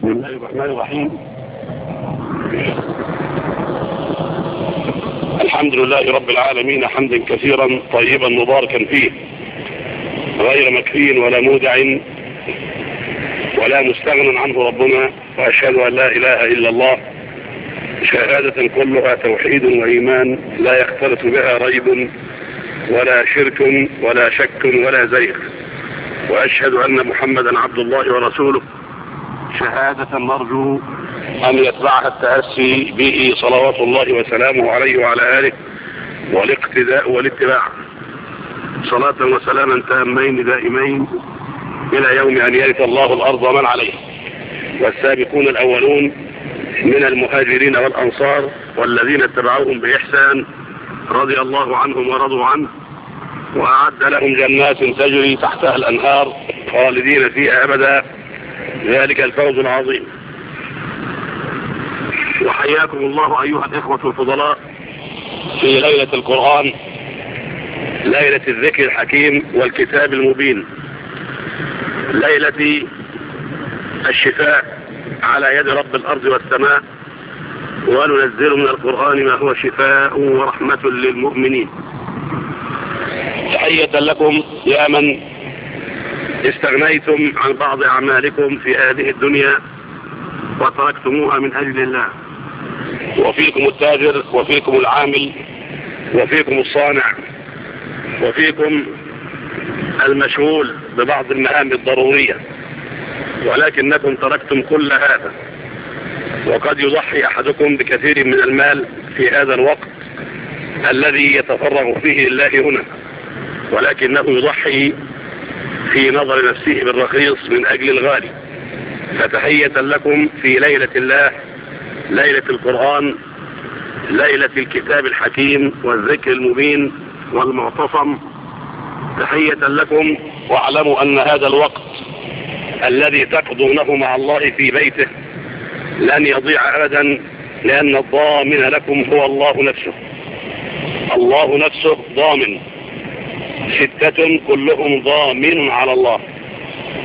بسم الله الرحمن الرحيم. الحمد لله رب العالمين حمدا كثيرا طيبا مباركا فيه. غير مكفي ولا مودع ولا مستغن عنه ربنا وأشهد أن لا إله إلا الله. شهادة كلها توحيد وإيمان لا يختلط بها ريب ولا شرك ولا شك ولا زيغ. وأشهد أن محمدا عبد الله ورسوله. شهادة نرجو أن يتبعها التأسي به صلوات الله وسلامه عليه وعلى آله والاقتداء والاتباع. صلاة وسلاما تامين دائمين إلى يوم أن يرث الله الأرض ومن عليه. والسابقون الأولون من المهاجرين والأنصار والذين اتبعوهم بإحسان رضي الله عنهم ورضوا عنه وأعد لهم جنات تجري تحتها الأنهار خالدين فيها أبدا. ذلك الفوز العظيم. وحياكم الله أيها الإخوة الفضلاء في ليلة القرآن ليلة الذكر الحكيم والكتاب المبين. ليلة الشفاء على يد رب الأرض والسماء وننزل من القرآن ما هو شفاء ورحمة للمؤمنين. تحية لكم يا من استغنيتم عن بعض أعمالكم في هذه الدنيا وتركتموها من أجل الله. وفيكم التاجر وفيكم العامل وفيكم الصانع وفيكم المشغول ببعض المهام الضرورية. ولكنكم تركتم كل هذا. وقد يضحي أحدكم بكثير من المال في هذا الوقت الذي يتفرغ فيه الله هنا. ولكنه يضحي في نظر نفسه بالرخيص من أجل الغالي. فتحية لكم في ليلة الله ليلة القرآن ليلة الكتاب الحكيم والذكر المبين والمعتصم. تحية لكم واعلموا أن هذا الوقت الذي تقضونه مع الله في بيته لن يضيع أبدا لأن الضامن لكم هو الله نفسه. الله نفسه ضامن. ستة كلهم ضامن على الله.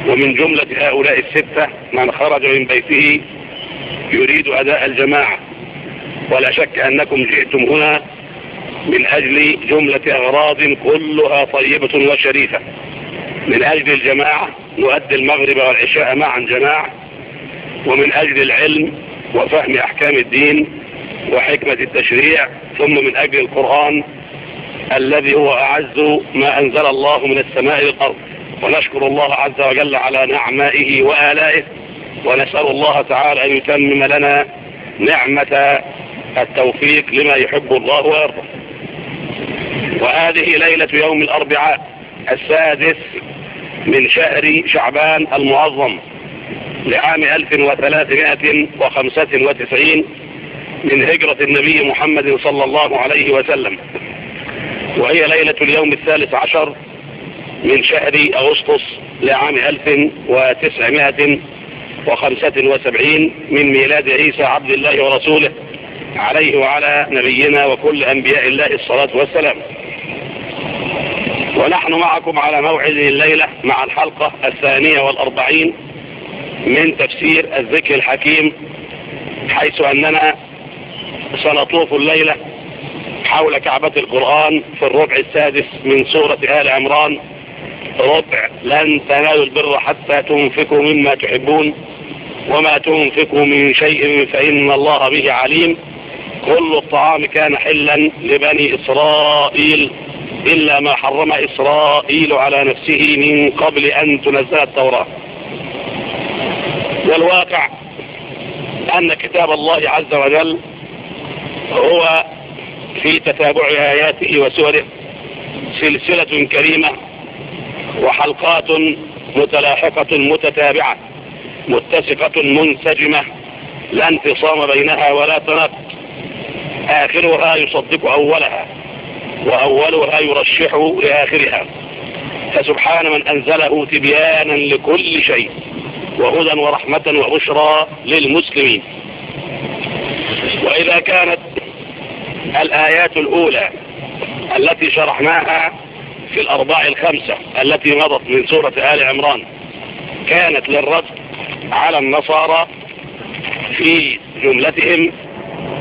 ومن جملة هؤلاء الستة من خرج من بيته يريد أداء الجماعة. ولا شك أنكم جئتم هنا من أجل جملة أغراض كلها طيبة وشريفة. من أجل الجماعة نؤدي المغرب والعشاء معا جماعة. ومن أجل العلم وفهم أحكام الدين وحكمة التشريع ثم من أجل القرآن الذي هو أعز ما أنزل الله من السماء والأرض. ونشكر الله عز وجل على نعمائه وآلائه. ونسأل الله تعالى أن يتمم لنا نعمة التوفيق لما يحب الله ويرضى. وهذه ليلة يوم الأربعاء السادس من شهر شعبان المعظم لعام 1395 من هجرة النبي محمد صلى الله عليه وسلم. وهي ليلة اليوم الثالث عشر من شهر أغسطس لعام 1975 من ميلاد عيسى عبد الله ورسوله عليه وعلى نبينا وكل أنبياء الله الصلاة والسلام. ونحن معكم على موعد الليلة مع الحلقة الثانية والأربعين من تفسير الذكر الحكيم حيث أننا سنطوف الليلة حول كعبة القرآن في الربع السادس من سورة آل عمران. ربع لن تنالوا البر حتى تنفقوا مما تحبون. وما تنفقوا من شيء فإن الله به عليم. كل الطعام كان حلا لبني إسرائيل إلا ما حرم إسرائيل على نفسه من قبل أن تنزل التوراة. والواقع أن كتاب الله عز وجل هو في تتابع آياته وسوره سلسلة كريمة وحلقات متلاحقة متتابعة متسقة منسجمة لا انفصام بينها ولا تنقل آخرها يصدق أولها وأولها يرشح لآخرها. فسبحان من أنزله تبيانا لكل شيء وهدى ورحمة وبشرى للمسلمين. وإذا كانت الآيات الأولى التي شرحناها في الأرباع الخمسة التي مضت من سورة آل عمران. كانت للرد على النصارى في جملتهم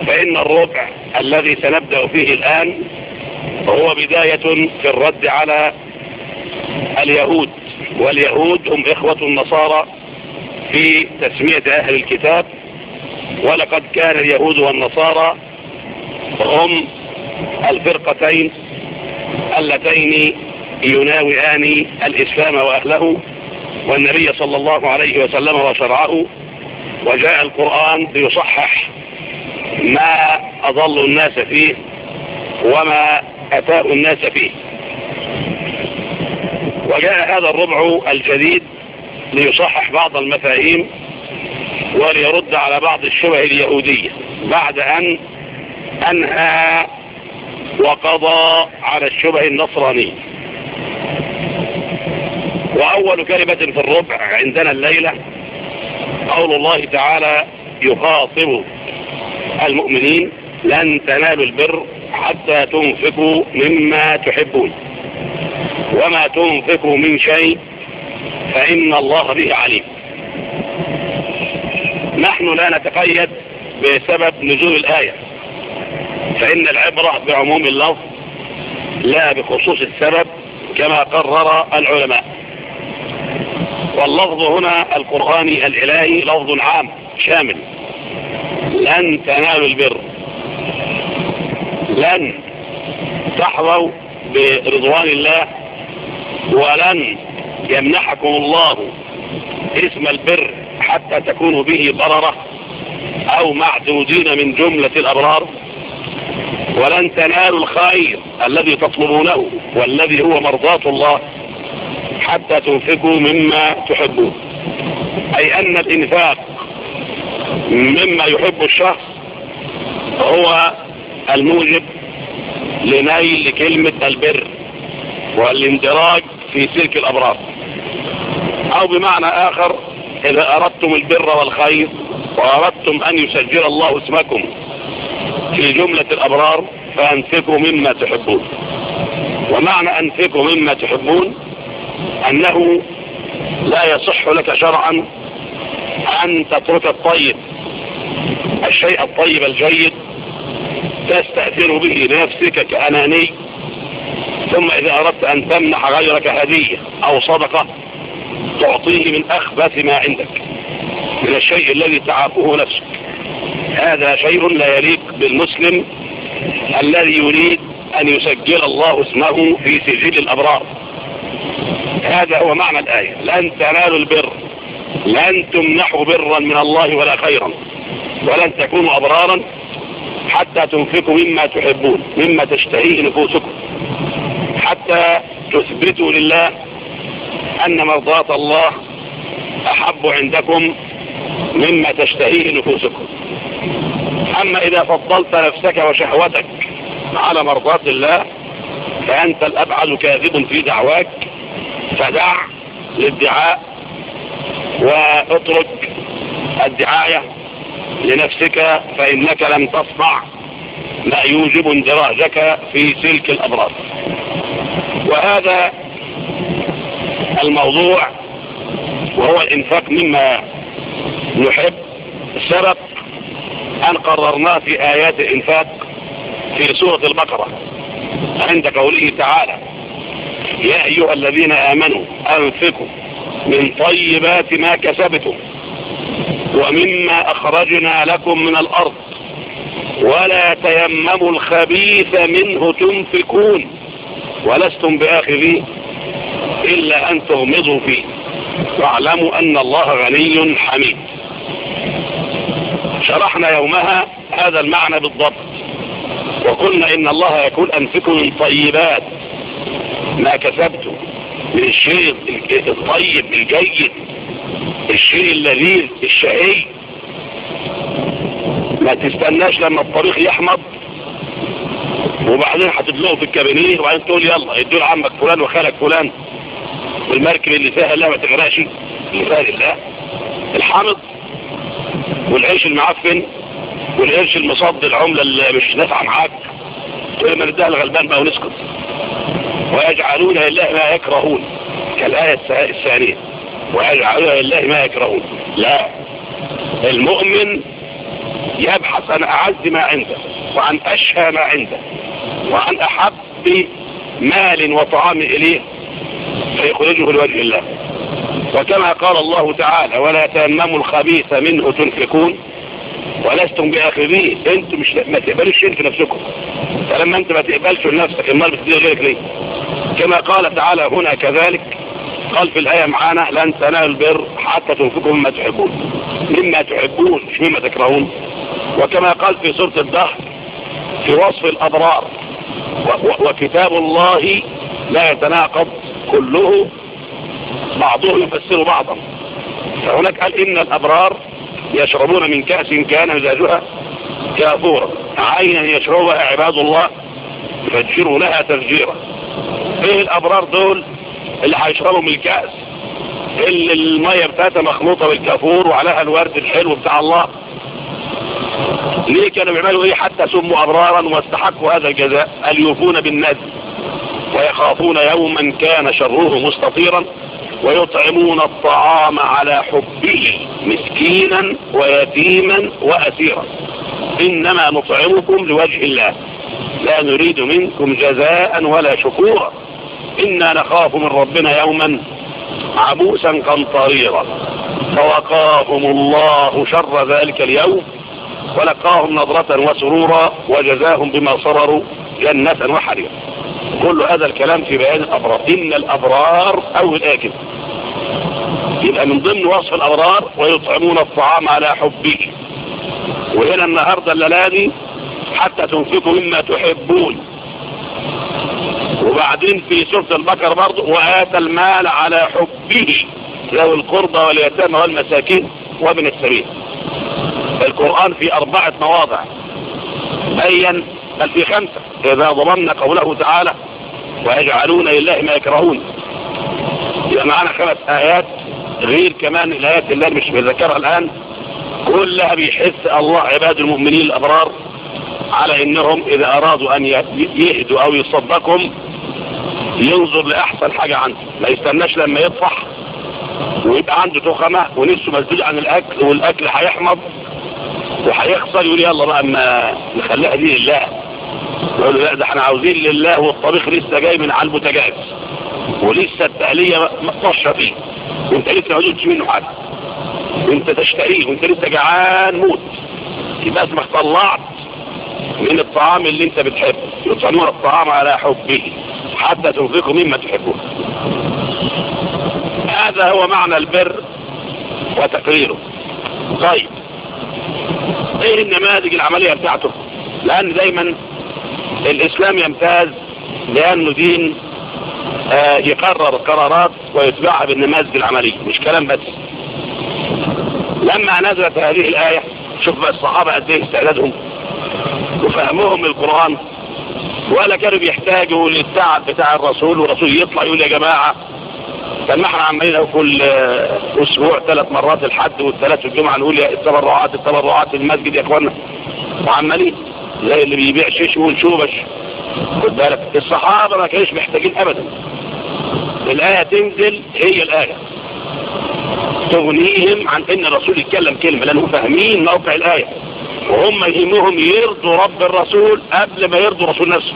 فإن الربع الذي سنبدأ فيه الآن هو بداية في الرد على اليهود. واليهود هم إخوة النصارى في تسمية أهل الكتاب. ولقد كان اليهود والنصارى هم الفرقتين اللتين يناوئان الإسلام وأهله والنبي صلى الله عليه وسلم وشرعه وجاء القرآن ليصحح ما أضل الناس فيه وما أتاء الناس فيه. وجاء هذا الربع الجديد ليصحح بعض المفاهيم وليرد على بعض الشبه اليهودية بعد أن أنهى وقضى على الشبه النصراني. وأول كلمة في الربع عندنا الليلة قول الله تعالى يخاطب المؤمنين لن تنالوا البر حتى تنفقوا مما تحبون. وما تنفقوا من شيء فإن الله به عليم. نحن لا نتقيد بسبب نزول الآية. فإن العبرة بعموم اللفظ لا بخصوص السبب كما قرر العلماء. واللفظ هنا القرآني الإلهي لفظ عام شامل. لن تنالوا البر. لن تحظوا برضوان الله ولن يمنحكم الله اسم البر حتى تكونوا به ضررة أو معدودين من جملة الأبرار. ولن تنالوا الخير الذي تطلبونه والذي هو مرضاة الله حتى تنفقوا مما تحبون. أي أن الإنفاق مما يحب الشخص هو الموجب لنيل كلمة البر والإندراج في سلك الأبرار. أو بمعنى آخر إذا أردتم البر والخير وأردتم أن يسجل الله اسمكم في جملة الأبرار فأنفقوا مما تحبون. ومعنى أنفقوا مما تحبون أنه لا يصح لك شرعا أن تترك الطيب الشيء الطيب الجيد تستأثر به نفسك كأناني ثم إذا أردت أن تمنح غيرك هدية أو صدقة تعطيه من أخبث ما عندك من الشيء الذي تعافه نفسك. هذا شيء لا يليق بالمسلم الذي يريد أن يسجل الله اسمه في سجل الأبرار. هذا هو معنى الآية. لن تنالوا البر. لن تمنحوا برا من الله ولا خيرا. ولن تكونوا أبرارا حتى تنفقوا مما تحبون مما تشتهيه نفوسكم. حتى تثبتوا لله أن مرضات الله أحب عندكم مما تشتهيه نفوسكم. أما إذا فضلت نفسك وشهوتك على مرضاة الله فأنت الأبعد كاذب في دعواك فدع للدعاء واترك الدعاية لنفسك فإنك لم تصنع ما يوجب اندراجك في سلك الأبرار وهذا الموضوع وهو الإنفاق مما نحب سبب أن قررناه في آيات الإنفاق في سورة البقرة عند قوله تعالى يا أيها الذين آمنوا أنفقوا من طيبات ما كسبتم ومما أخرجنا لكم من الأرض ولا تيمموا الخبيث منه تنفكون ولستم بآخذيه إلا أن تغمضوا فيه واعلموا أن الله غني حميد. شرحنا يومها هذا المعنى بالضبط. وقلنا إن الله يقول أنفقوا من طيبات ما كسبته من الشيء الطيب الجيد الشيء اللذيذ الشهي ما تستناش لما الطريق يحمض. وبعدين هتدلقه في الكابينيه وبعدين تقول يلا ادوا لعمك فلان وخالك فلان. والمركب اللي فيها الله ما تغرقش اللي فيها الله الحامض. والعيش المعفن والقرش المصد العملة اللي مش نافعة معاك. كل ما نديها الغلبان بقى ونسكت. ويجعلون لله ما يكرهون. كالآية الثانية. ويجعلون لله ما يكرهون. لا. المؤمن يبحث عن أعز ما عنده وعن أشهى ما عنده وعن أحب مال وطعام إليه فيخرجه لوجه الله. وكما قال الله تعالى ولا تأمموا الخبيث منه تنفقون ولستم بآخذيه. أنتم مش ما تقبلوش شيء في نفسكم. فلما انت ما تقبلش لنفسك امال بتدير غيرك ليه؟ كما قال تعالى هنا كذلك قال في الآية معانا لن تنالوا البر حتى تنفقوا مما تحبون. مما تحبون مش مما تكرهون. وكما قال في سورة الدهر في وصف الأبرار وكتاب الله لا يتناقض كله بعضهم يفسر بعضا. فهناك قال إن الأبرار يشربون من كأس كان مزاجها كافورا. عينا يشربها عباد الله فجروا لها تفجيرا. إيه الأبرار دول اللي هيشربوا من الكأس؟ اللي المية بتاعتها مخلوطة بالكافور وعليها الورد الحلو بتاع الله. ليه كانوا بيعملوا إيه حتى سموا أبرارا واستحقوا هذا الجزاء؟ اليوفون بالنادي ويخافون يوما كان شره مستطيرا. ويطعمون الطعام على حبه مسكينا ويتيما وأسيرا. إنما نطعمكم لوجه الله. لا نريد منكم جزاء ولا شكورا. إنا نخاف من ربنا يوما عبوسا قمطريرا. فوقاهم الله شر ذلك اليوم. ولقاهم نظرة وسرورا وجزاهم بما صرروا جنة وحريرا. كل هذا الكلام في بيان الأبرار. إن الأبرار أو الآكل. يبقى من ضمن وصف الأبرار ويطعمون الطعام على حبه. وهنا النهاردة الليلاني حتى تنفقوا مما تحبون. وبعدين في سورة البقر برضه وآتى المال على حبه. ذوي القربى واليتامى والمساكين وابن السبيل. القرآن في أربعة مواضع. بين بل في خمسة إذا ضمن قوله تعالى ويجعلون لله ما يكرهون. يبقى معانا خمس آيات غير كمان الآيات اللي مش بذكرها الآن. كلها بيحس الله عباد المؤمنين الأبرار على إنهم إذا أرادوا أن يهدوا أو يصدقهم ينظر لأحسن حاجة عنده. ما يستناش لما يطفح ويبقى عنده تخمة ونفسه مسدود عن الأكل والأكل هيحمض وهيخسر يقول يلا بقى ما نخليها دي لله. لا ده إحنا عاوزين لله والطريق لسه جاي من على المتجاز. ولسه التقلية مقطعش فيه. وانت لسه موجودش منه حد. وانت تشتريه وانت لسه جعان موت. يبقى اسمك طلعت من الطعام اللي انت بتحبه. يطعمون الطعام على حبه. حتى تنفقه مما تحبه. هذا هو معنى البر وتقريره. طيب. إيه النماذج العملية بتاعته؟ لأن دايما الإسلام يمتاز لأنه دين آه، يقرر قرارات ويتبعها بالنماذج العملية مش كلام بس. لما نزلت هذه الآية شوف بقى الصحابة قد إيه استعدادهم وفهمهم القرآن ولا كانوا بيحتاجوا للتعب بتاع الرسول والرسول يطلع يقول يا جماعة كان ما إحنا عمالين كل أسبوع ثلاث مرات الحد والثلاث الجمعة نقول يا التبرعات التبرعات المسجد يا اخوانا وعمالين. زي اللي بيبيع شيش ونشوبش خد بالك الصحابة ما كانوش محتاجين أبدا. الآية تنزل هي الآية. تغنيهم عن إن الرسول يتكلم كلمة لأنهم فاهمين موقع الآية. وهم يهمهم يرضوا رب الرسول قبل ما يرضوا رسول نفسه.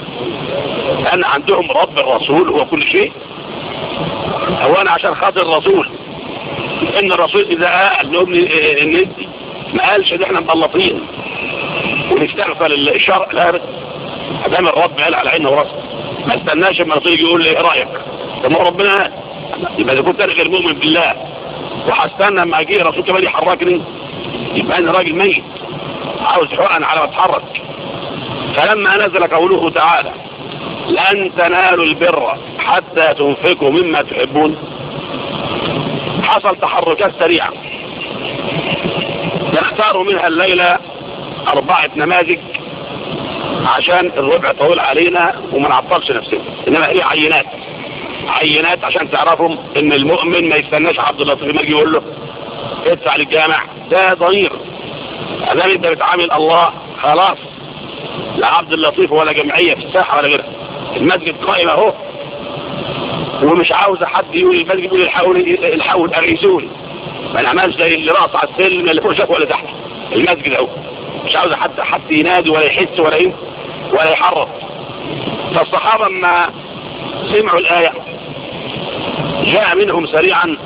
لأن عندهم رب الرسول هو كل شيء. هو أنا عشان خاطر الرسول. إن الرسول إذا قال لهم ان ما قالش إن إحنا مغلطين. ونشتغل الشرع لابس أمام الرب قال على عينه ورسل ما استناش اما نصير يقول لي إيه رأيك؟ طب ربنا يبقى إذا كنت أنا غير مؤمن بالله وهستنى لما أجي رسول كمان يحركني يبقى أنا راجل ميت. عاوز حقن على ما أتحرك. فلما نزل قوله تعالى لن تنالوا البر حتى تنفقوا مما تحبون. حصل تحركات سريعة. نختار منها الليلة أربعة نماذج عشان الربع طويل علينا وما نعطلش نفسنا. إنما هي عينات. عينات عشان تعرفهم إن المؤمن ما يستناش عبد اللطيف ما يجي يقول له ادفع للجامع. ده ضرير أمام أنت بتعامل الله خلاص. لا عبد اللطيف ولا جمعية في الساحة ولا غيرها. المسجد قائم أهو. ومش عاوز حد يقول المسجد يقول الحاول الحاول أرئيسوني ما نعملش زي اللي رأس على السلم اللي فوق شاف ولا تحت. المسجد أهو. مش عاوز حد حد ينادي ولا يحس ولا إيه ولا يحرك. فالصحابة لما سمعوا الآية جاء منهم سريعا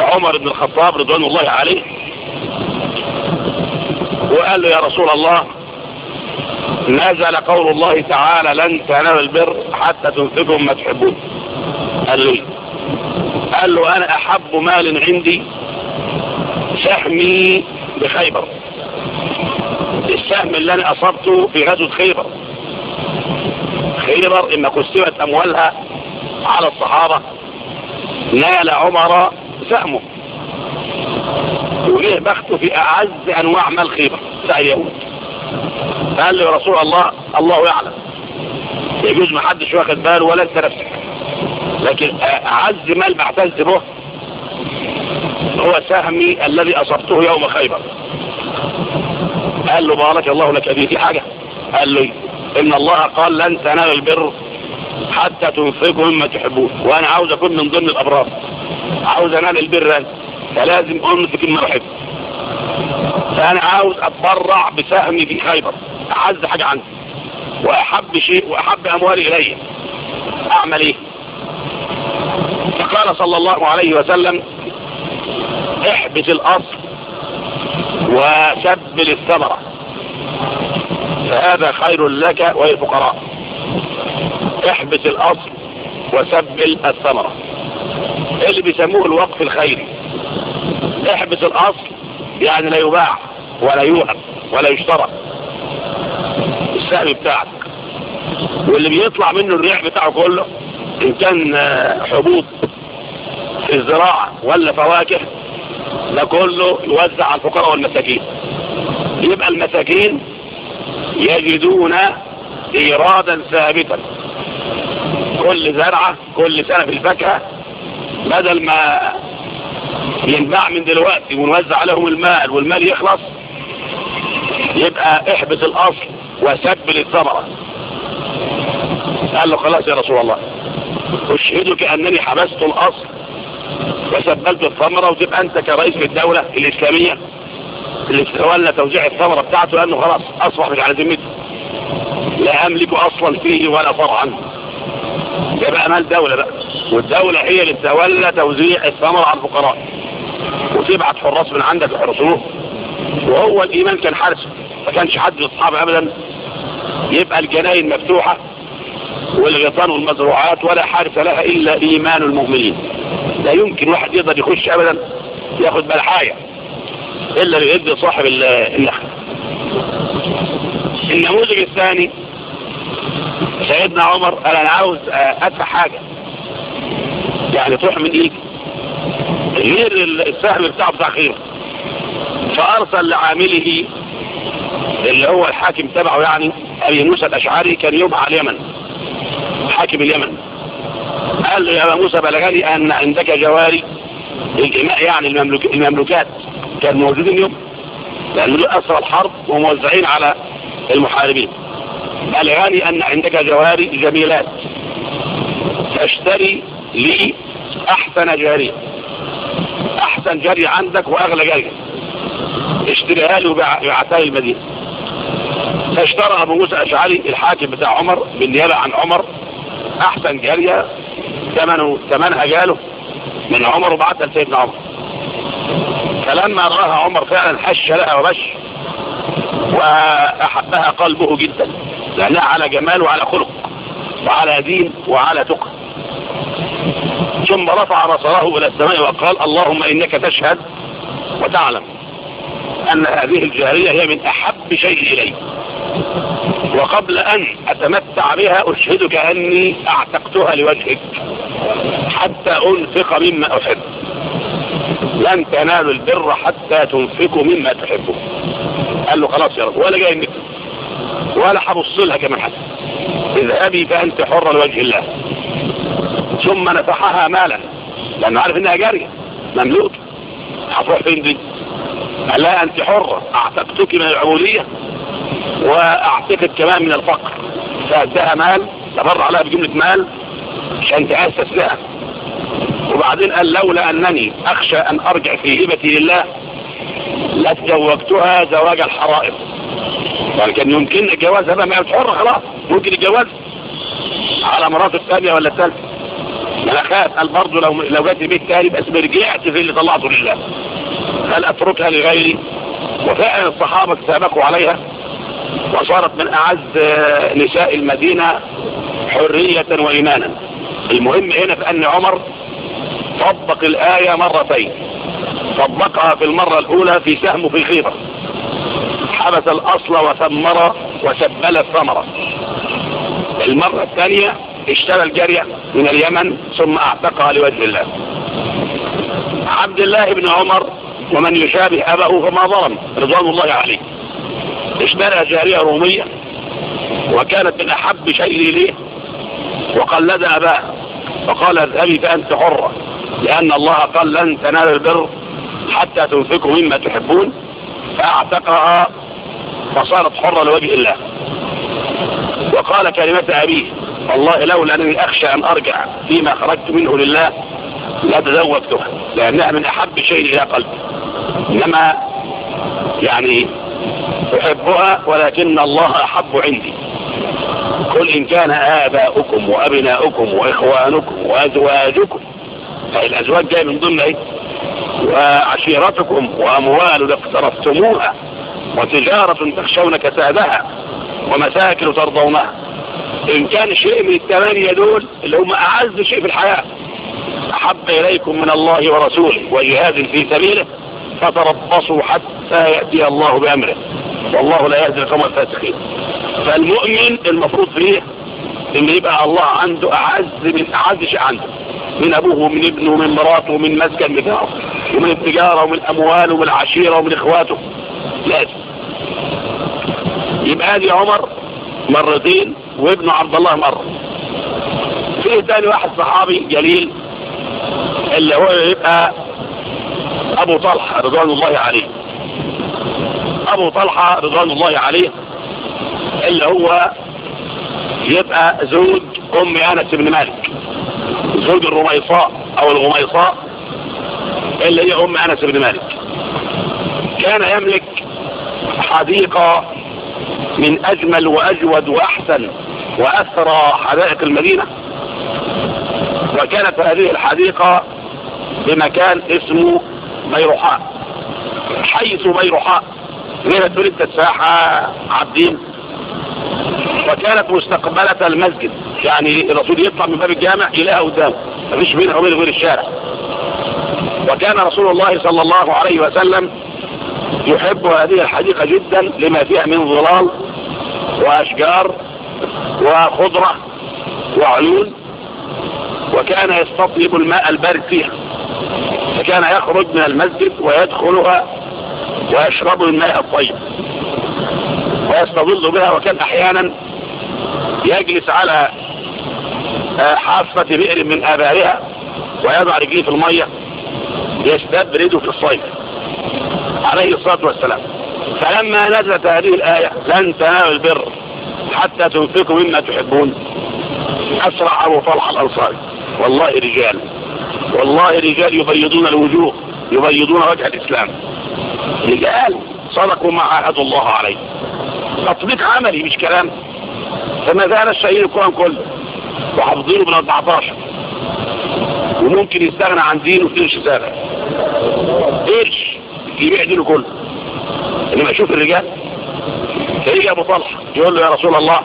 عمر بن الخطاب رضوان الله عليه وقال له يا رسول الله نزل قول الله تعالى لن تنالوا البر حتى تنفقوا ما تحبون. قال له إيه؟ قال له أنا أحب مال عندي سحمي بخيبر. السهم اللي أنا أصبته في غزوة خيبر. خيبر اما قسمت أموالها على الصحابة. نال عمر سهمه. وليه بخته في أعز أنواع مال خيبر. بتاع اليهود قال لي يا رسول الله الله يعلم. يجوز ما حدش واخد باله ولا انت نفسك. لكن أعز مال بعتز به هو سهمي الذي أصبته يوم خيبر. فقال قال له بارك الله لك فيه في حاجة. قال له إن الله قال لن تنال البر حتى تنفقوا مما تحبون. وأنا عاوز أكون من ضمن الأبرار. عاوز أنال البر فلازم أنفق مما احب فأنا عاوز أتبرع بسهمي في خيبر. أعز حاجة عندي وأحب شيء وأحب أموالي إلي. أعمل إيه؟ فقال صلى الله عليه وسلم احبس الأصل وسبل الثمرة. فهذا خير لك وللفقراء. احبس الأصل وسبل الثمرة. إيه اللي بيسموه الوقف الخيري؟ احبس الأصل يعني لا يباع ولا يوهب ولا يشترى. السهم بتاعك. واللي بيطلع منه الريع بتاعه كله إن كان حبوب في الزراعة ولا فواكه ده كله يوزع على الفقراء والمساكين. يبقى المساكين يجدون إيرادا ثابتا. كل زرعة كل سنة في الفاكهة بدل ما ينباع من دلوقتي ونوزع عليهم المال والمال يخلص يبقى احبس الأصل وسبل الثمرة. قال له خلاص يا رسول الله أشهدك أنني حبست الأصل وشغلت الثمرة وتبقى أنت كرئيس للدولة الإسلامية اللي تتولى توزيع الثمرة بتاعته لأنه خلاص أصبح مش على ذمته. لا أملك أصلا فيه ولا فرعا ده بقى مال دولة بقى. والدولة هي اللي تتولى توزيع الثمرة على الفقراء. وتبعت حراس من عندك يحرسوه. وهو الإيمان كان حارسه ما كانش حد يصحابه ابدا. يبقى الجناين مفتوحة. والغيطان والمزروعات ولا حارس لها إلا إيمان المؤمنين. لا يمكن واحد يقدر يخش ابدا ياخد ملحايه إلا بيد صاحب النخل النموذج الثاني سيدنا عمر قال أنا عاوز ادفع حاجة. يعني تروح من ايدي غير السهم بتاعه بتاع خيره فأرسل لعامله اللي هو الحاكم تبعه يعني أبي موسى الأشعري كان يوم على اليمن حاكم اليمن. قال له يا موسى بلغني أن عندك جواري. يعني المملوكات كان موجودين يوم لأنه أسرى الحرب وموزعين على المحاربين. بلغني أن عندك جواري جميلات. فاشتري لي أحسن جارية أحسن جارية عندك وأغلى جارية اشتريها لي وبعتها المدينة. فاشترى أبو موسى أشعري الحاكم بتاع عمر بالنيابة عن عمر أحسن جارية ثمنه ثمن أجاله من عمر وبعد لسيدنا عمر. فلما رآها عمر فعلا حش لها وبش وأحبها قلبه جدا لأنها على جمال وعلى خلق وعلى دين وعلى تقى. ثم رفع بصره إلى السماء وقال اللهم إنك تشهد وتعلم أن هذه الجارية هي من أحب شيء إليه وقبل أن أتمتع بها أشهدك أني أعتقتها لوجهك حتى أنفق مما أحب. لن تنالوا البر حتى تنفقوا مما تحبوا. قال له خلاص يا رب ولا جاي منك ولا حبصلها لها كمان حتى اذهبي فأنت حرة لوجه الله. ثم نفحها مالا لأنه عارف إنها جارية. مملوكة هتروح فين دي؟ قال لها أنت حرة. أعتقتك من العبودية. وأعتقد كمان من الفقر. فأدها مال تبرع لها بجملة مال عشان تأسس لها. وبعدين قال لولا أنني أخشى أن أرجع في هبتي لله لتزوجتها زواج الحرائب يعني كان يمكن الجواز هبا مئة حرة خلاص ممكن الجواز. على مرات الثانية ولا الثالثة؟ ما أنا خاف قال برضه لو لو جات بيت تاني بس رجعت في اللي طلعته لله. هل أتركها لغيري. وفعلا الصحابة تسابقوا عليها. وصارت من أعز آه، نساء المدينة حرية وإيمانا. المهم هنا في أن عمر طبق الآية مرتين. طبقها في المرة الأولى في سهمه في خيبة حبس الأصل وثمر وسبل الثمرة. المرة الثانية اشترى الجارية من اليمن ثم أعتقها لوجه الله. عبد الله بن عمر ومن يشابه أباه فما ظلم رضوان الله عليه. لشبارة جارية رومية وكانت من أحب شيء إليه لدى أباه فقال اذهبي فأنت حرة لأن الله قال لن تنال البر حتى تنفقوا مما تحبون۔ فأعتقها فصارت حرة لوجه الله۔ وقال كلمة أبيه والله لولا أنني أخشى أن أرجع فيما خرجت منه لله لا تزوجته لأنها من أحب شيء إلى قلبي إنما يعني أحبها ولكن الله أحب عندي. قل إن كان آباؤكم وأبناؤكم وإخوانكم وأزواجكم الأزواج جاي من ضمن إيه؟ وعشيرتكم وأموال اقترفتموها وتجارة تخشون كسادها ومساكن ترضونها. إن كان شيء من الثمانية دول اللي هم أعز شيء في الحياة أحب إليكم من الله ورسوله وجهاد في سبيله فترضون يتربصوا حتى يأتي الله بأمره. والله لا يهدي القوم الفاسقين. فالمؤمن المفروض فيه إن يبقى الله عنده أعز من أعز شيء عنده. من أبوه ومن ابنه ومن مراته ومن مسكن بتاعه ومن التجارة ومن امواله ومن العشيرة ومن إخواته. لازم يبقى ادي عمر مرتين وابنه عبد الله مره في ثاني واحد صحابي جليل اللي هو يبقى أبو طلحة رضوان الله عليه. أبو طلحة رضوان الله عليه اللي هو يبقى زوج أم أنس بن مالك. زوج الرميصاء أو الغميصاء اللي هي أم أنس بن مالك. كان يملك حديقة من أجمل وأجود وأحسن وأثرى حدائق المدينة. وكانت هذه الحديقة بمكان اسمه بيرحاء حيث بيرحاء من تلك الساحة عبدين. وكانت مستقبلة المسجد يعني الرسول يطلع من باب الجامع إلى أودام مفيش بينه وبين غير الشارع. وكان رسول الله صلى الله عليه وسلم يحب هذه الحديقة جدا لما فيها من ظلال وأشجار وخضرة وعيون وكان يستطلب الماء البارد فيها. فكان يخرج من المسجد ويدخلها ويشرب الماء الطيب. ويستظل بها وكان أحيانا يجلس على آه، حافة بئر من ابارها ويضع رجليه في المية يستبرد في الصيف. عليه الصلاة والسلام. فلما نزلت هذه الآية لن تنالوا البر حتى تنفقوا مما تحبون. أسرع أبو طلحة الأنصاري. والله رجال. والله رجال يبيضون الوجوه يبيضون وجه الإسلام. رجال صدقوا ما عاهدوا الله عليه. تطبيق عملي مش كلام. فما زال الشهير القرآن كله وحافظينه من 14 وممكن يستغنى عن دينه في قرش سابع قرش يبيع دينه كله. لما أشوف الرجال. فيجي أبو طلحة يقول له يا رسول الله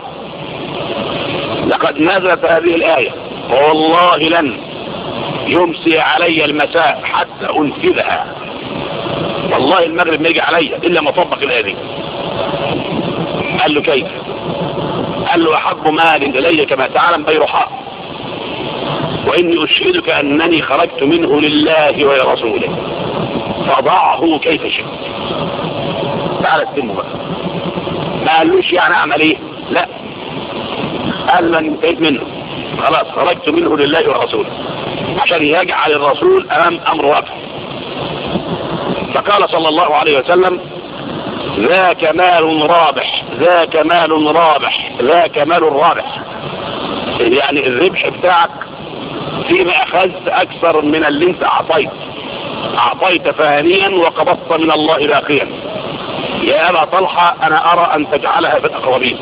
لقد نزلت هذه الآية. والله لن يمسي علي المساء حتى أنفذها. والله المغرب ما يجي إلا ما طبق الآية قال له كيف؟ قال له أحب مال إلي كما تعلم بيرحاء وإني أشهدك أنني خرجت منه لله ولرسوله. فضعه كيف شئت. تعالى اتمه بقى. ما قالوش يعني أعمل إيه؟ لا. قال له انتهيت منه. خلاص خرجت منه لله ورسوله عشان يجعل الرسول أمام أمر واقع فقال صلى الله عليه وسلم ذاك مال رابح ذاك مال رابح ذاك مال رابح. يعني الربح بتاعك فيما أخذت أكثر من اللي أنت أعطيت. أعطيت فانيا وقبضت من الله باقيا. يا أبا طلحة أنا أرى أن تجعلها في الأقربين.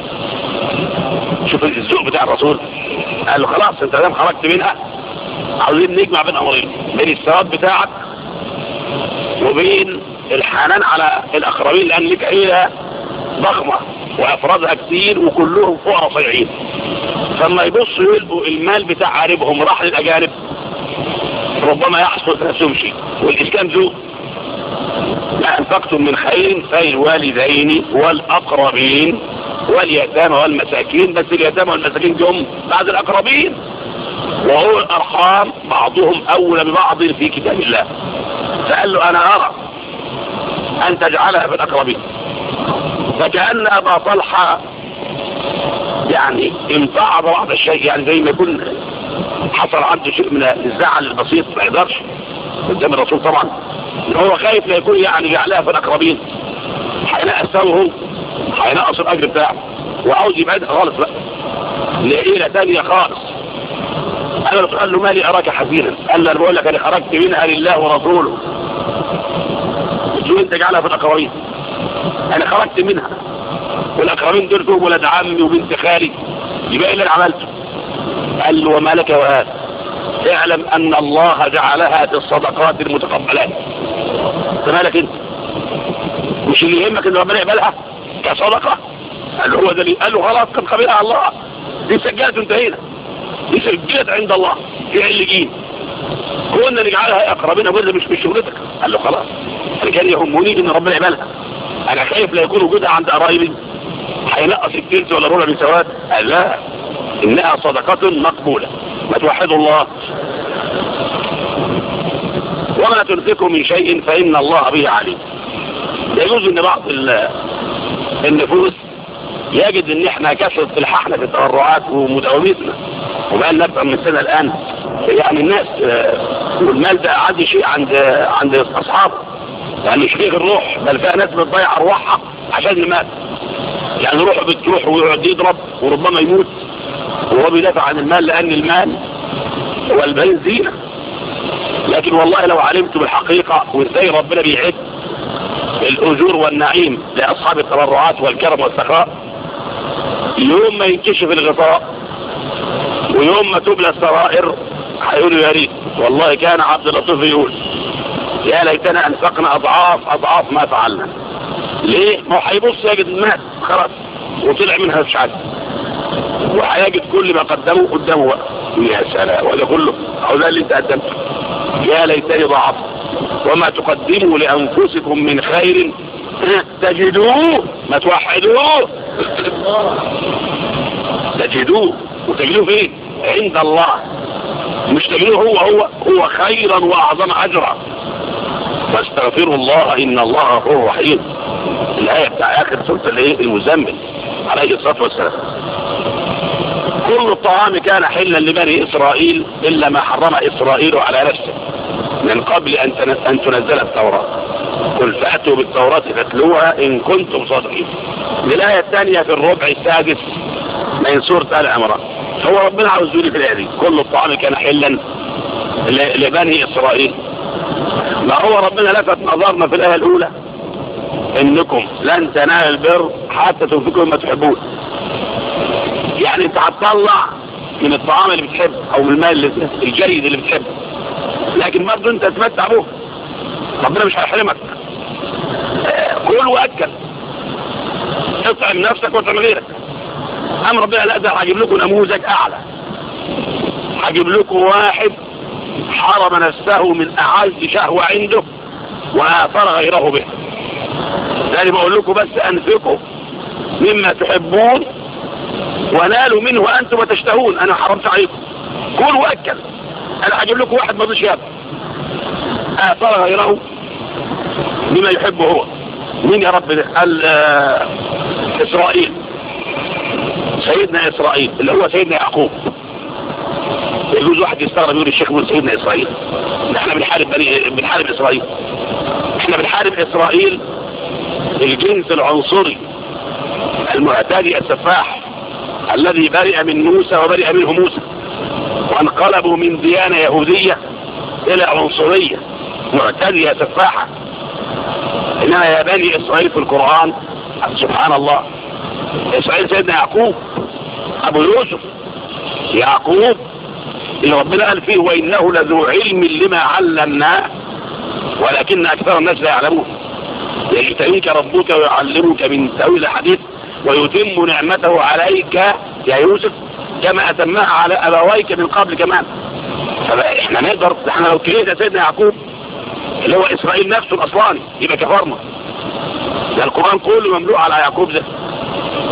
شوف الزوء بتاع الرسول. قال له خلاص أنت دام خرجت منها. عاوزين نجمع بين امرين بين الثواب بتاعك وبين الحنان على الأقربين لأن لك عيله ضخمة وأفرادها كتير وكلهم فقراء صيعين فلما يبصوا يلقوا المال بتاع عاربهم راح للأجانب. ربما يحصل تنسهم شيء. والإسلام ذو ما أنفقتم من خير فالوالدين والأقربين واليتامى والمساكين بس اليتامى والمساكين دي بعد الأقربين. وهو الأرحام بعضهم أولى ببعض في كتاب الله. فقال له أنا أرى أن تجعلها في الأقربين. فكأن أبا طلحة يعني امتعض بعض الشيء يعني زي ما يكون حصل عنده شيء من الزعل البسيط ما يقدرش. قدام الرسول طبعا. هو خايف لا يكون يعني جعلها في الأقربين. هينقص ثوره هينقص الأجر بتاعه. وعاوز يبعدها خالص بقى. لعيلة تانية خالص. قال له قال له مالي أراك حزينا. قال له بقول لك أنا خرجت منها لله ورسوله. أنت جعلها في الأقربين. أنا خرجت منها. والأقربين دول فيهم ولد عمي وبنت خالي. يبقى اللي أنا عملته. قال له وما لك وهذا اعلم أن الله جعلها في الصدقات المتقبلات. فمالك أنت؟ مش اللي يهمك أن ربنا يقبلها؟ كصدقة؟ قال له هو ده اللي قال له خلاص كان قبلها الله. دي سجلت انتهينا. مش الجنة عند الله في عليين كنا نجعلها أقربين وده مش مش شغلتك. قال له خلاص. أنا كان يهمني إن ربنا يعملها. أنا خايف لا يكون وجودها عند قرايبي. هينقص الثلث ولا ربع من سواد قال لا إنها صدقة مقبولة. ما توحدوا الله. وما تنفقوا من شيء فإن الله به عليم. يجوز إن بعض النفوس يجد إن إحنا كسرت في الححنة في التبرعات ومداومتنا. وبقى نبقى من سنة الآن يعني الناس آه، والمال ده عادي شيء عند عند أصحابه. يعني شيء الروح بل فيها ناس بتضيع أرواحها عشان المال. يعني روحه بتروح ويقعد يضرب وربما يموت وهو بيدافع عن المال لأن المال هو زينة. لكن والله لو علمتم الحقيقة وإزاي ربنا بيعد الأجور والنعيم لأصحاب التبرعات والكرم والسخاء يوم ما ينكشف الغطاء ويوم ما تبلى السرائر هيقولوا يا ريت والله كان عبد اللطيف يقول يا ليتنا أنفقنا أضعاف أضعاف ما فعلنا. ليه؟ ما هو هيبص يجد مات خلاص وطلع منها مش عارف. وهيجد كل ما قدمه قدامه بقى. يا سلام وده كله. هو ده اللي انت قدمته يا ليتني ضعفت. وما تقدموا لأنفسكم من خير. تجدوه. ما توحدوه. تجدوه. وتجدوه فين؟ عند الله. مش تبينه هو هو هو خيرا وأعظم أجرا. فاستغفروا الله إن الله غفور رحيم. الآية بتاع آخر سورة الإيه المزمل عليه الصلاة والسلام. كل الطعام كان حلا لبني إسرائيل إلا ما حرم إسرائيل على نفسه. من قبل أن تنزل التوراة. قل فأتوا بالتوراة فاتلوها إن كنتم صادقين. الآية الثانية في الربع السادس من سورة آل عمران. هو ربنا عاوز يقول في الآية كل الطعام كان حلا لبني إسرائيل. ما هو ربنا لفت نظرنا في الآية الأولى إنكم لن تنالوا البر حتى تنفقوا ما تحبون. يعني أنت هتطلع من الطعام اللي بتحب أو من المال الجيد اللي بتحب لكن برضه أنت تمتع به ربنا مش هيحرمك. آه، كل وأكل اطعم نفسك واطعم غيرك. أنا ربنا لا ده هجيب لكم نموذج أعلى. هجيب لكم واحد حرم نفسه من أعز شهوة عنده وآثر غيره به. لذلك بقول لكم بس أنفقوا مما تحبون ونالوا منه أنتم وتشتهون. أنا حرمت عليكم. كل وأكل أنا هجيب لكم واحد ما مضيش يابا آثر غيره بما يحبه هو. مين يا رب ده؟ آه، إسرائيل. سيدنا إسرائيل اللي هو سيدنا يعقوب. يجوز واحد يستغرب يقول الشيخ من سيدنا إسرائيل. إحنا بنحارب بني بنحارب إسرائيل. إحنا بنحارب إسرائيل الجنس العنصري المعتدي السفاح الذي برئ من موسى وبرئ منه موسى وانقلبوا من ديانة يهودية إلى عنصرية معتدية سفاحة. إنما يا بني إسرائيل في القرآن سبحان الله. اسرائيل سيدنا يعقوب أبو يوسف يعقوب اللي ربنا قال فيه وإنه لذو علم لما علمناه ولكن أكثر الناس لا يعلمون. يجتبيك ربك ويعلمك من تاويل الحديث ويتم نعمته عليك يا يوسف كما أتمها على أبويك من قبل كمان. فاحنا نقدر إحنا لو كرهنا سيدنا يعقوب اللي هو إسرائيل نفسه الأصلاني يبقى كفرنا ده القرآن كله مملوء على يعقوب ده.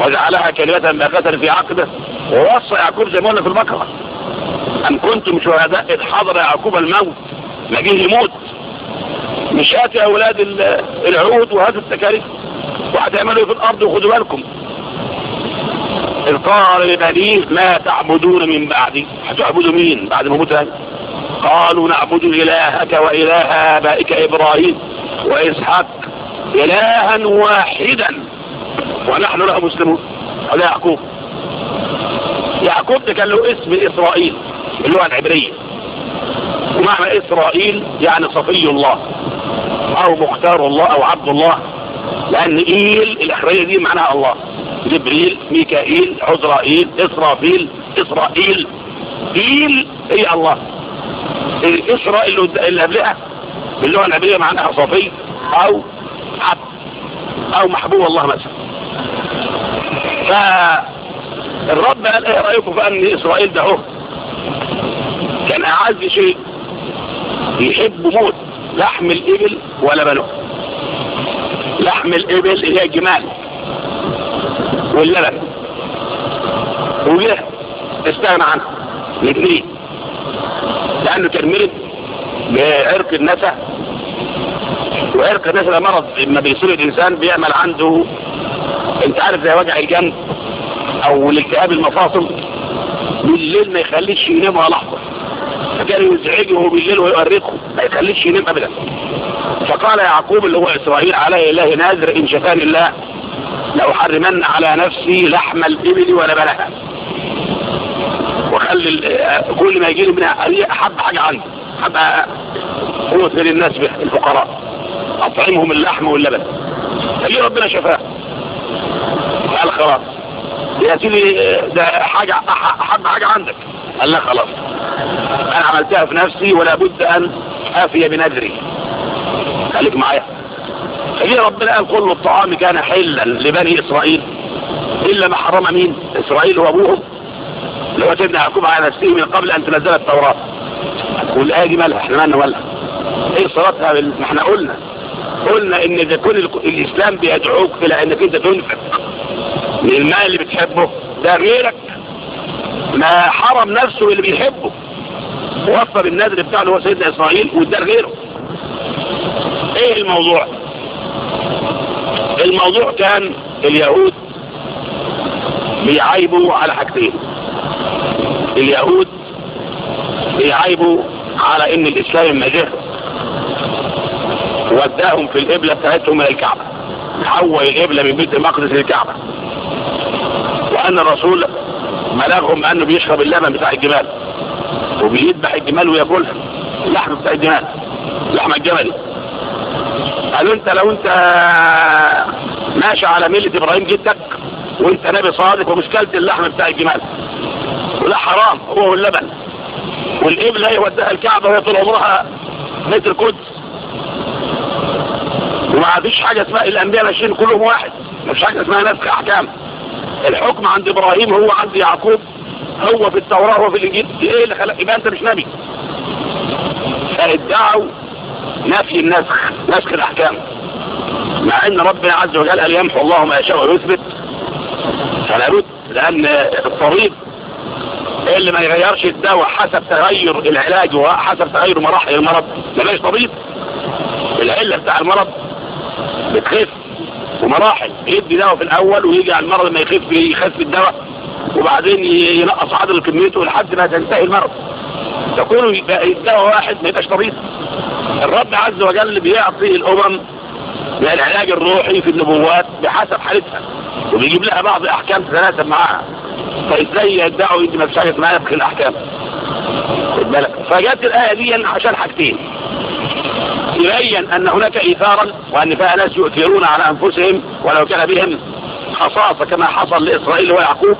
وجعلها كلمة ما قتل في عقده. ووصى يعقوب زي ما قلنا في البكرة أن كنتم شهداء إذ حضر يعقوب الموت؟ ما جه يموت. مش هاتي أولاد العود وهاتوا التكاليف. وهتعملوا إيه في الأرض وخدوا بالكم. إذ قال لبنيه ما تعبدون من بعدي. هتعبدوا مين بعد ما موت قالوا نعبد إلهك وإله آبائك إبراهيم وإسحاق إلها واحدا. ونحن له مسلمون. هذا يعقوب. يعقوب ده كان له اسم إسرائيل اللغة العبرية ومعنى إسرائيل يعني صفي الله أو مختار الله أو عبد الله. لأن إيل الأخرية دي معناها الله. جبريل ميكائيل عزرائيل إسرافيل إسرائيل. إيل هي الله. الإسراء اللي قبلها باللغة العبرية معناها صفي أو عبد أو محبوب الله مثلا. فالرب قال إيه رأيكم في أمن إسرائيل ده هو كان أعز شيء يحب موت لحم الإبل ولا بلو لحم الإبل اللي هي جمال واللبن. وجه استغنى عنه الاثنين. لأنه كان بعرق النسا. وعرق النسا ده مرض لما بيصير الإنسان بيعمل عنده انت عارف زي وجع الجنب أو الالتهاب المفاصل بالليل ما يخليش ينام ولا لحظة. فكان يزعجه بالليل ويؤرقه ما يخليش ينام ابدا. فقال يعقوب اللي هو إسرائيل عليه إله ناذر إن شفاني الله لأحرمن على نفسي لحم الإبل ولبنها وخلي كل ما يجيلي من حب حاجة عندي حب قوة للناس الفقراء. أطعمهم اللحم واللبن. فليه ربنا شفاه. قال خلاص. يا إيه، لي ده حاجة أحب حاجة عندك. قال لا خلاص. أنا عملتها في نفسي ولا بد أن آفي بنذري. خليك معايا. فجي ربنا قال كل الطعام كان حلا لبني إسرائيل. إلا ما حرم مين؟ إسرائيل وأبوهم. لو سيدنا يعقوب على نفسه من قبل أن تنزل التوراة. قل آجي مالها إحنا مالنا مالها. إيه صلاتها ما إحنا قلنا. قلنا إن إذا كل الإسلام بيدعوك إلى إنك أنت تنفق. من المال اللي بتحبه ده غيرك. ما حرم نفسه اللي بيحبه. وفى بالنذر بتاعه اللي هو سيدنا إسرائيل وده غيره. إيه الموضوع؟ الموضوع كان اليهود بيعايبوا على حاجتين. اليهود بيعايبوا على إن الإسلام المجاهد وداهم في القبلة بتاعتهم إلى الكعبة. حول القبلة من بيت المقدس للكعبة. وأن الرسول بلغهم أنه بيشرب اللبن بتاع الجمال. وبيذبح الجمال ويأكلها. اللحم بتاع الجمال. اللحم الجمل. قالوا أنت لو أنت ماشي على ملة إبراهيم جدك وأنت نبي صادق ومشكلت اللحم بتاع الجمال. ولا حرام هو اللبن والقبلة يودها الكعبة وهي طول عمرها متر قدس وما فيش حاجة اسمها الأنبياء ناشئين كلهم واحد. مش حاجة اسمها نسخ أحكام الحكم عند إبراهيم هو عند يعقوب. هو في التوراة هو في الإنجيل. إيه اللي خلق؟ يبقى أنت مش نبي. فادعوا نفي النسخ نسخ الأحكام. مع أن ربنا عز وجل قال يمحو الله ما يشاء ويثبت. فلا بد لأن الطبيب اللي ما يغيرش الدواء حسب تغير العلاج وحسب تغير مراحل المرض. ما طبيب. العلة بتاع المرض بتخف ومراحل يدي دواء في الأول ويجي على المرض لما يخف يخف الدواء وبعدين ينقص عدد كميته لحد ما تنتهي المرض. تكون الدواء واحد ما يبقاش طبيب. الرب عز وجل بيعطي الأمم من العلاج الروحي في النبوات بحسب حالتها وبيجيب لها بعض أحكام تتناسب معاها. فإزاي يدعوا يدي مشايخ معاها في الأحكام؟ خد بالك. فجت الآية دي عشان حاجتين. يبين أن هناك إيثارا وأن فيها ناس يؤثرون على أنفسهم ولو كان بهم خصاصة كما حصل لإسرائيل ويعقوب.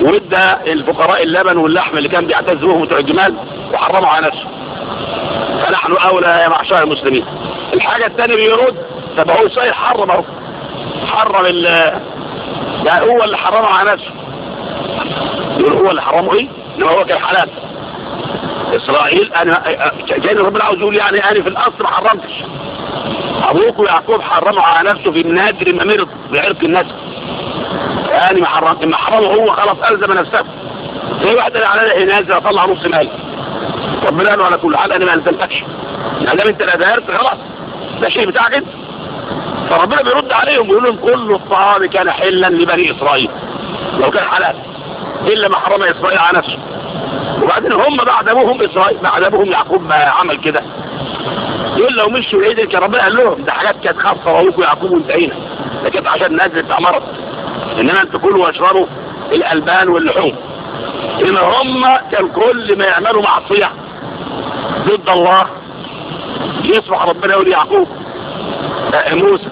وادى الفقراء اللبن واللحم اللي كان بيعتزوه بهم بتوع الجمال وحرموا على نفسه. فنحن أولى يا معشار المسلمين. الحاجة الثانية بيرد فبهو هو حرم حرم ال يعني هو اللي حرمه على نفسه. يقول هو اللي حرمه إيه؟ إنما هو كان حلال إسرائيل أنا جاي رب عاوز يقول يعني أنا في الأصل ما حرمتش. أبوكم يعقوب حرمه على نفسه في النادر ما مرض بعرق الناس يعني ما حرم ما حرمه هو خلاص ألزم نفسه. في واحد أنا على نازل أطلع نص مال ربنا قال على كل حال أنا ما انزلتكش يعني دام أنت لا دارت خلاص. ده شيء بتاعك أنت. فربنا بيرد عليهم بيقول لهم كل الطعام كان حلا لبني إسرائيل. لو كان حلال. إلا ما حرم إسرائيل على نفسه. وبعدين هم بقى عذبوهم إسرائيل عذبوهم يعقوب ما عمل كده. دول لو مشوا عيد الكهرباء قال لهم ده حاجات كانت خاصة وأبوكم يعقوب وانتهينا ده كانت عشان نازل بتاع مرض. إنما أنتوا كلوا واشربوا الألبان واللحوم. إن هم كان كل ما يعملوا معصية ضد الله يصبح ربنا يقول يعقوب آه، موسى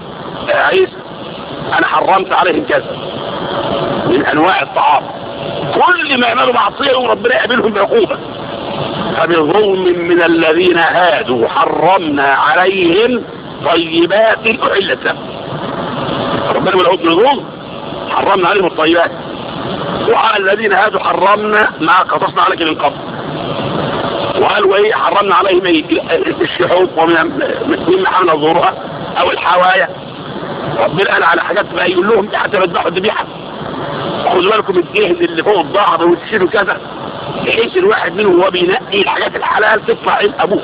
آه، عيسى أنا حرمت عليهم كذا من أنواع الطعام. كل ما يعملوا معصيه وربنا يقابلهم بعقوبة. فبظلم من الذين هادوا حرمنا عليهم طيبات أحلت لهم. ربنا بيقول بظلم حرمنا عليهم الطيبات. وعلى الذين هادوا حرمنا ما قصصنا عليك من قبل. وقال وإيه؟ حرمنا عليهم إيه؟ ومن ومما حمل ظهورها أو الحوايا. ربنا قال على حاجات بقى يقول لهم حتى يذبحوا الذبيحه خدوا بالكم الجهد اللي فوق الظهر وتشيله كذا بحيث الواحد منهم وهو بينقي الحاجات الحلال تطلع عين أبوه.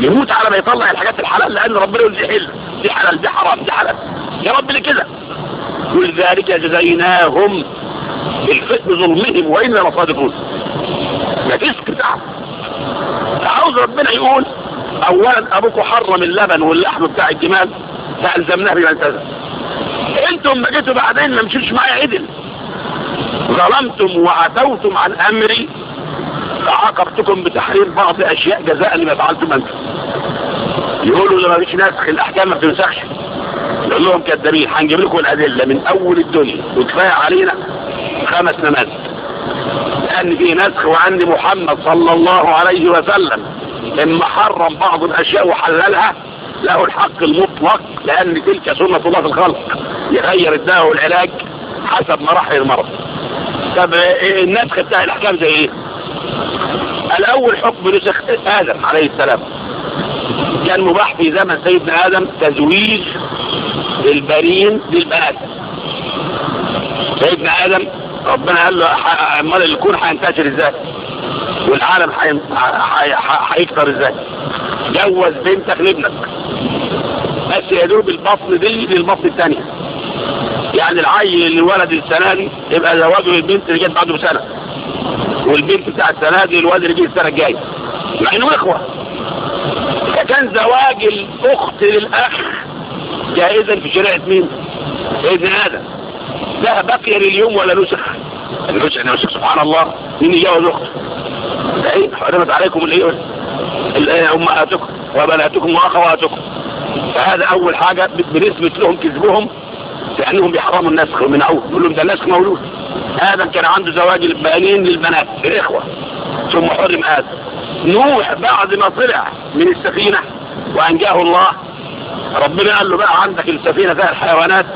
يموت على ما يطلع الحاجات الحلال لأن ربنا يقول دي حل دي حلال دي حرام دي حلال يا رب ليه كده؟ ولذلك جزيناهم بالفتن ظلمهم وأنا لصادقون. ما فيش بتاعهم عاوز ربنا يقول اولا ابوكم حرم اللبن واللحم بتاع الجمال فألزمناه بما التزم أنتم ما جيتوا بعدين ما مشيتش معايا عدل. ظلمتم وعتوتم عن أمري. عاقبتكم بتحرير بعض أشياء جزاء لما فعلتم أنتم. يقولوا ده ما فيش نسخ الأحكام ما بتنسخش. نقول لهم كدابين هنجيب لكم الأدلة من أول الدنيا. وكفاية علينا خمس نماذج. لأن في نسخ وعند محمد صلى الله عليه وسلم إن حرم بعض الأشياء وحللها له الحق المطلق لأن تلك سنة الله في الخلق. يغير الدواء والعلاج حسب مراحل المرض. طب إيه، النسخ بتاع الأحكام زي إيه؟ الأول حكم نسخ آدم عليه السلام. كان مباح في زمن سيدنا آدم تزويج البارين للبنات. سيدنا آدم ربنا قال له امال الكون هينتشر إزاي؟ والعالم هيكتر إزاي؟ جوز بنتك لابنك. بس يا دوب الفصل دي للفصل الثاني يعني العي اللي ولد السنة دي يبقى زواجه البنت اللي جت بعده بسنة والبنت بتاع السنة دي للولد اللي جه السنة الجاية مع انهم إخوة كان زواج الأخت للأخ جائزا في شريعة مين؟ سيدنا آدم ده بقي لليوم ولا نسخ؟ يعني نسخ سبحان الله مين يجوز اخته؟ إيه حرمت عليكم الإيه؟ أمهاتكم وبناتكم وأخواتكم فهذا أول حاجة بنثبت لهم كذبهم لأنهم بيحرموا النسخ ومنعوه يقول لهم ده النسخ مولود. آدم كان عنده زواج البنين للبنات للإخوة ثم حرم آدم نوح بعد ما طلع من السفينة وأنجاه الله ربنا قال له بقى عندك السفينة فيها الحيوانات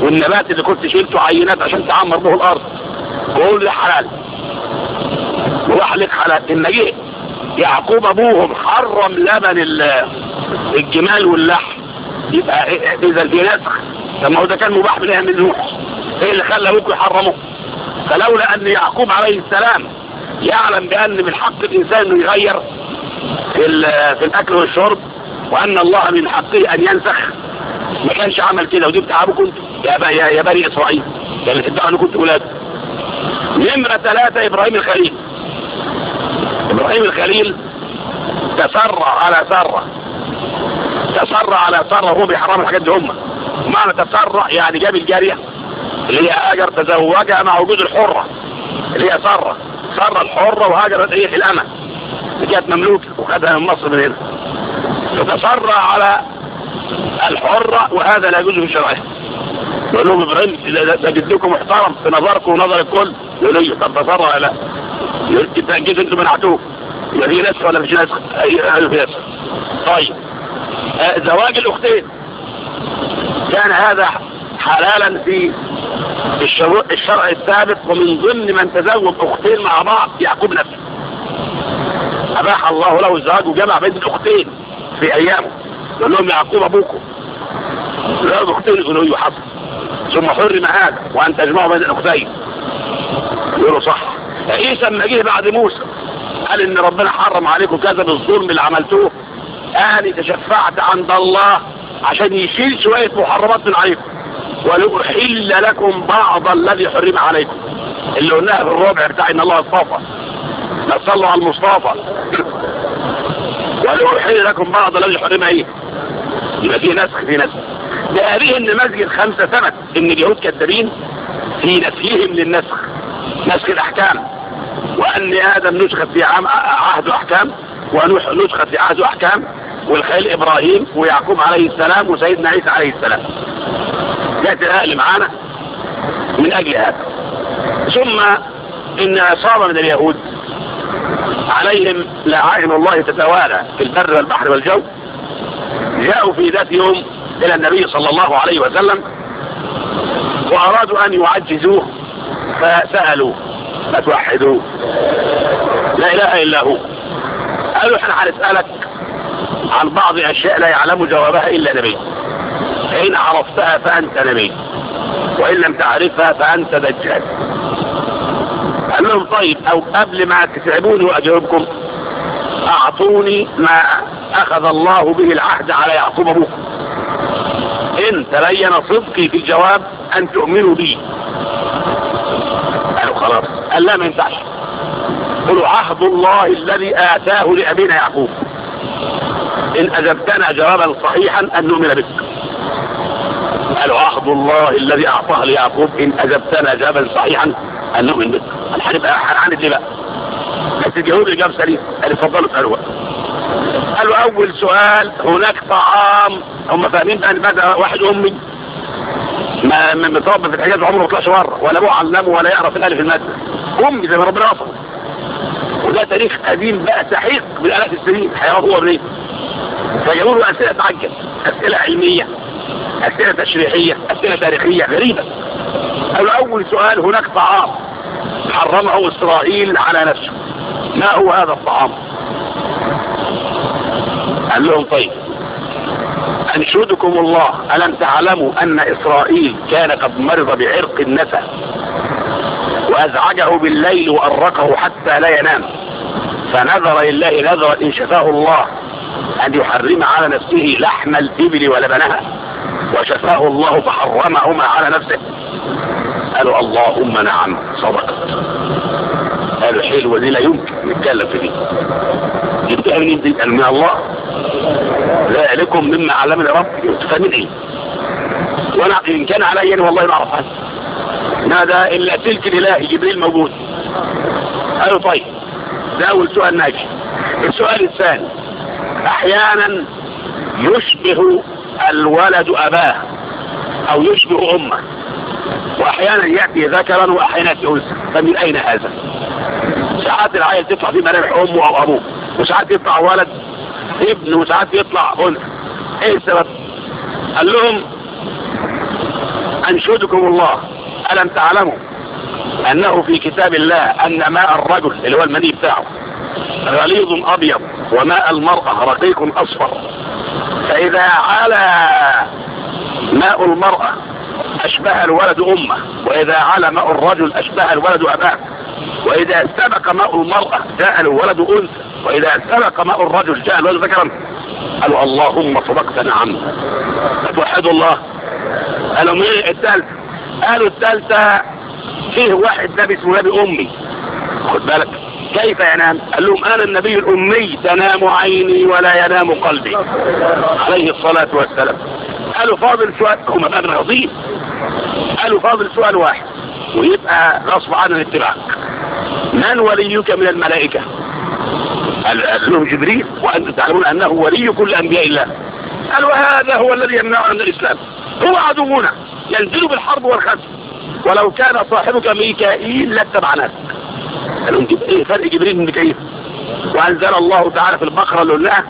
والنبات اللي كنت شيلته عينات عشان تعمر به الأرض. قول لي حلال. وراح لك حلال. إن جئت يعقوب أبوهم حرم لبن الجمال واللحم. يبقى إذا في نسخ طب ما هو ده كان مباح من أيام نوح إيه اللي خلى أبوك يحرمه فلولا أن يعقوب عليه السلام يعلم بأن من حق الإنسان إنه يغير في, في الأكل والشرب وأن الله من حقه أن ينسخ. ما كانش عمل كده ودي بتعبكم أنتوا يا يا بني إسرائيل. يعني تدعوا انكم كنتوا أولاد نمرة ثلاثة إبراهيم الخليل. إبراهيم الخليل تسرع على سرة. تسرع على سرة وهو بيحرم الحاجات دي هم. معنى تسرع يعني جاب الجارية اللي هي هاجر تزوجها مع وجود الحرة اللي هي سرة. سرة الحرة وهاجرت إيه في اللي كانت مملوكة وخدها من مصر من هنا. فتسرع على الحرة وهذا لا يجوز في شرعه. يقول لهم إبراهيم ده جدكم محترم في نظركم ونظر الكل يقول لي طب تسرع لا؟ يبقى جيت أنتم منعتوه يبقى في ناس ولا مش ناس قالوا ناس طيب زواج الاختين كان هذا حلالا في الشرع الثابت ومن ضمن من تزوج أختين مع بعض يعقوب نفسه۔ أباح الله له الزواج وجمع بين الأختين في أيامه قال لهم يعقوب أبوكم۔ لا اختين الالوهيه يحب۔ ثم حرم هذا وأن تجمعوا بين الأختين۔ يقولوا صح۔ عيسى لما جه بعد موسى قال إن ربنا حرم عليكم كذا بالظلم اللي عملتوه. قال تشفعت عند الله عشان يشيل شوية محرمات من عليكم. ولأحل لكم بعض الذي حرم عليكم. اللي قلناها في الربع بتاع إن الله اصطفى. نصلوا على المصطفى. ولأحل لكم بعض الذي حرم إيه يبقى في نسخ في نسخ. ده قريه إن مسجد خمسة سنة إن اليهود كذابين في نسيهم للنسخ. نسخ الأحكام وأن آدم نسخة في عهد أحكام ونسخت في عهد أحكام والخيل إبراهيم ويعقوب عليه السلام وسيدنا عيسى عليه السلام. جاءت الأهل معانا من أجل هذا. ثم إن أصاب من اليهود عليهم لعائن الله تتوالى في البر والبحر والجو جاءوا في ذات يوم إلى النبي صلى الله عليه وسلم وأرادوا أن يعجزوه. فسألوا ما توحدوا لا إله إلا هو. قالوا إحنا هنسألك عن بعض أشياء لا يعلم جوابها إلا نبي. إن عرفتها فأنت نبي وإن لم تعرفها فأنت دجال. قال لهم طيب أو قبل ما تتعبوني وأجاوبكم أعطوني ما أخذ الله به العهد على يعقوب أبوكم. إن تبين صدقي في الجواب أن تؤمنوا بي. خلاص. قال لا ما ينفعش. قلوا عهد الله الذي آتاه لأبينا يعقوب. إن أجبتنا جوابا صحيحا أن نؤمن بك. قالوا عهد الله الذي أعطاه ليعقوب. إن أجبتنا جوابا صحيحا أن نؤمن بك. الحرب هنعاند آه، ليه بقى؟ بس الجهود الجواب سليم قال اتفضلوا اسألوا قالوا أول سؤال هناك طعام. هم فاهمين بقى واحد أمي؟ ما متربى في الحجاز عمره ما طلعش بره ولا ابوه علمه ولا يعرف الألف المادة. قم زي ما ربنا وصف وده تاريخ قديم بقى سحيق بالآلاف السنين هيعرف هو منين فجابوا له أسئلة تعجب أسئلة علمية أسئلة تشريحية أسئلة تاريخية غريبة. قالوا أول سؤال هناك طعام. حرمه إسرائيل على نفسه. ما هو هذا الطعام؟ قال لهم طيب. أنشدكم الله ألم تعلموا أن إسرائيل كان قد مرض بعرق النسى وأزعجه بالليل وأرقه حتى لا ينام؟ فنذر لله نظر إن شفاه الله أن يحرم على نفسه لحم الإبل ولبنها. وشفاه الله فحرمهما على نفسه. قالوا اللهم نعم. صدقت. هذا حلو دي لا يمكن نتكلم في دي جبتها منين دي من الله. ذلكم مما علمنا رب فمن إيه وأنا إن كان علي أنا والله ما أعرف حد ماذا إلا تلك الالهي جبريل موجود. قالوا طيب. ده أول سؤال ناجي السؤال الثاني. أحيانا يشبه الولد أباه أو يشبه أمه. وأحيانا يأتي ذكرا وأحيانا يأتي أنثى. فمن أين هذا؟ ساعات قادر تطلع فيه ملامح امه أو ابوه وساعات يطلع ولد. ابن وساعات يطلع. انثى إيه السبب؟ قال لهم أنشدكم الله. ألم تعلموا أنه في كتاب الله أن ماء الرجل اللي هو المني بتاعه غليظ أبيض وماء المرأة رقيق أصفر. فإذا على ماء المرأة أشبه الولد أمه. وإذا على ماء الرجل أشبه الولد أباه. وإذا سبق ماء المرأة جاء الولد أنثى وإذا سبق ماء الرجل جاء الولد ذكرا قالوا اللهم صدقت نعم. توحدوا الله قالوا مين الثالثة؟ قالوا الثالثة فيه واحد نبي اسمه نبي أمي. خد بالك. كيف ينام قال لهم أنا النبي الأمي تنام عيني ولا ينام قلبي. عليه الصلاة والسلام. قالوا فاضل سؤال هم الآن راضين قالوا فاضل سؤال واحد ويبقى غصب عن الاتباع. من وليك من الملائكة؟ قال له جبريل. وأنتم تعلمون أنه ولي كل أنبياء الله. قال وهذا هو الذي يمنعنا من الإسلام. هو عدونا. ينزل بالحرب والخسر. ولو كان صاحبك ميكائيل لاتبعناك. قالوا جبريل إيه، فرق جبريل من ميكائيل. وأنزل الله تعالى في البقرة لله.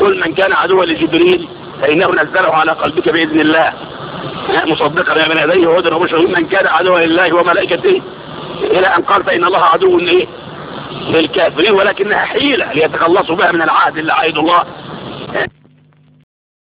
كل من كان عدوا لجبريل فإنه نزله على قلبك بإذن الله. مصدقا من أديه وهدى وبشر من كان عدوا لله وملائكته إلى أن قال فإن الله عدو للكافرين ولكنها حيلة ليتخلصوا بها من العهد اللي عايد الله.